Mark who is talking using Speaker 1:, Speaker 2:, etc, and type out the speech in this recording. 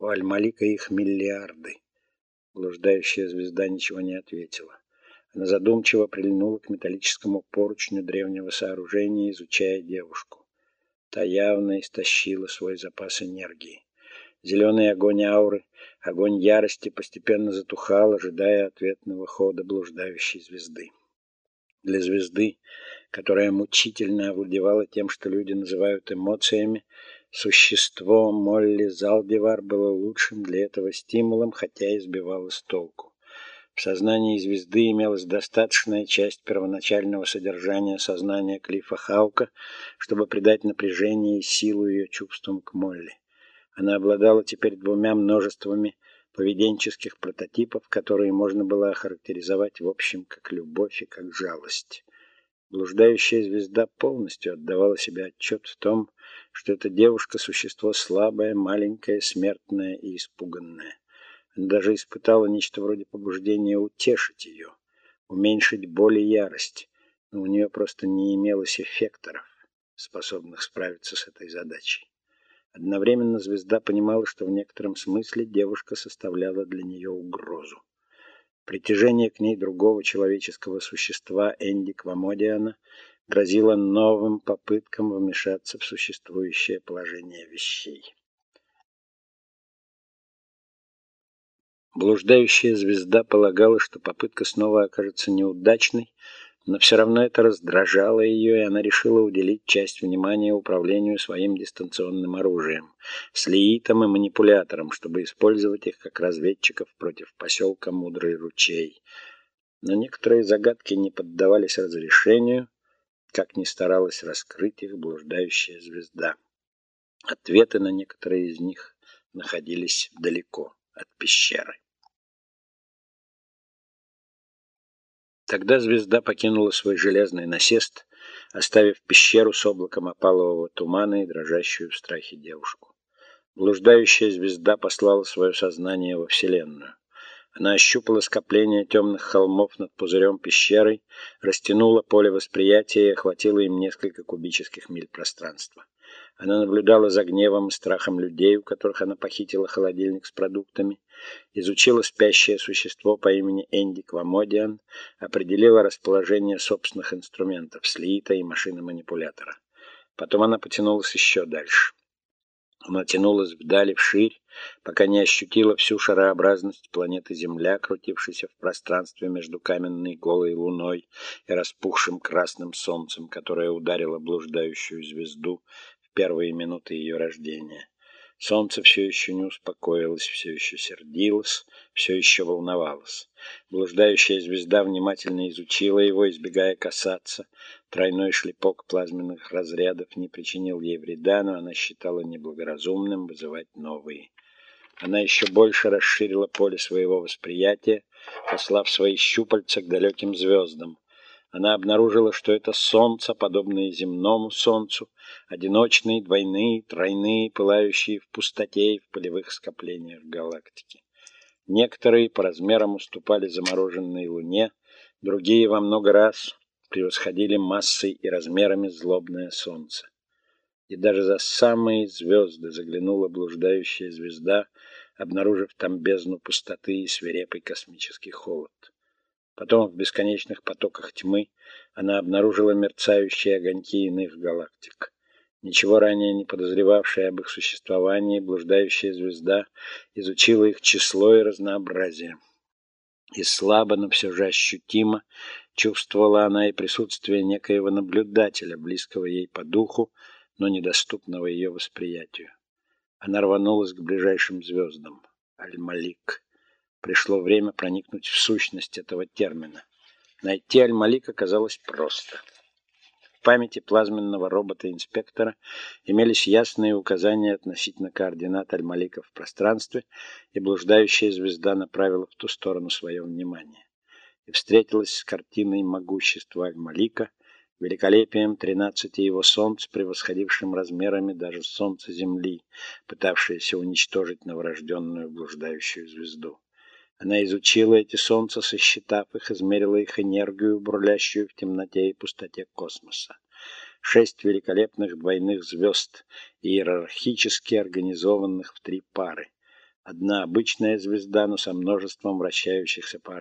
Speaker 1: У Аль-Малика их миллиарды. Блуждающая звезда ничего не ответила. Она задумчиво прильнула к металлическому поручню древнего сооружения, изучая девушку. Та явно истощила свой запас энергии. Зеленый огонь ауры, огонь ярости постепенно затухал, ожидая ответного хода блуждающей звезды. Для звезды, которая мучительно овладевала тем, что люди называют эмоциями, существо Молли Залдивар было лучшим для этого стимулом, хотя и сбивало с толку. В сознании звезды имелась достаточная часть первоначального содержания сознания Клиффа Хаука, чтобы придать напряжение и силу ее чувствам к Молли. Она обладала теперь двумя множествами поведенческих прототипов, которые можно было охарактеризовать в общем как любовь и как жалость. Блуждающая звезда полностью отдавала себе отчет в том, что эта девушка – существо слабое, маленькое, смертное и испуганное. Она даже испытала нечто вроде побуждения утешить ее, уменьшить боль и ярость, но у нее просто не имелось эффекторов, способных справиться с этой задачей. Одновременно звезда понимала, что в некотором смысле девушка составляла для нее угрозу. Притяжение к ней другого человеческого существа Энди Квамодиана грозило новым попыткам вмешаться в существующее положение вещей. Блуждающая звезда полагала, что попытка снова окажется неудачной, но все равно это раздражало ее, и она решила уделить часть внимания управлению своим дистанционным оружием, слиитом и манипулятором, чтобы использовать их как разведчиков против поселка Мудрый ручей. Но некоторые загадки не поддавались разрешению, как ни старалась раскрыть их блуждающая звезда. Ответы на некоторые из них находились далеко от пещеры. Тогда звезда покинула свой железный насест, оставив пещеру с облаком опалового тумана и дрожащую в страхе девушку. Блуждающая звезда послала свое сознание во Вселенную. Она ощупала скопление темных холмов над пузырем пещерой, растянула поле восприятия и охватила им несколько кубических миль пространства. Она наблюдала за гневом и страхом людей, у которых она похитила холодильник с продуктами, изучила спящее существо по имени Энди Квамодиан, определила расположение собственных инструментов, слита и машины манипулятора. Потом она потянулась еще дальше. Она тянулась вдали, вширь, пока не ощутила всю шарообразность планеты Земля, крутившейся в пространстве между каменной голой луной и распухшим красным солнцем, которое ударило блуждающую звезду первые минуты ее рождения. Солнце все еще не успокоилось, все еще сердилось, все еще волновалось. Блуждающая звезда внимательно изучила его, избегая касаться. Тройной шлепок плазменных разрядов не причинил ей вреда, но она считала неблагоразумным вызывать новые. Она еще больше расширила поле своего восприятия, послав свои щупальца к далеким звездам. Она обнаружила, что это солнца, подобные земному солнцу, одиночные, двойные, тройные, пылающие в пустоте и в полевых скоплениях галактики. Некоторые по размерам уступали замороженной Луне, другие во много раз превосходили массой и размерами злобное солнце. И даже за самые звезды заглянула блуждающая звезда, обнаружив там бездну пустоты и свирепый космический холод. Потом в бесконечных потоках тьмы она обнаружила мерцающие огоньки иных галактик. Ничего ранее не подозревавшая об их существовании, блуждающая звезда изучила их число и разнообразие. И слабо, но все же ощутимо чувствовала она и присутствие некоего наблюдателя, близкого ей по духу, но недоступного ее восприятию. Она рванулась к ближайшим звездам. Аль-Малик. Пришло время проникнуть в сущность этого термина. Найти Аль-Малик оказалось просто. В памяти плазменного робота-инспектора имелись ясные указания относительно координат Аль-Малика в пространстве, и блуждающая звезда направила в ту сторону свое внимание. И встретилась с картиной могущества Аль-Малика, великолепием тринадцати его солнц, превосходившим размерами даже солнце Земли, пытавшееся уничтожить новорожденную блуждающую звезду. Она изучила эти солнца, сосчитав их, измерила их энергию, бурлящую в темноте и пустоте космоса. Шесть великолепных двойных звезд, иерархически организованных в три пары. Одна обычная звезда, но со множеством вращающихся по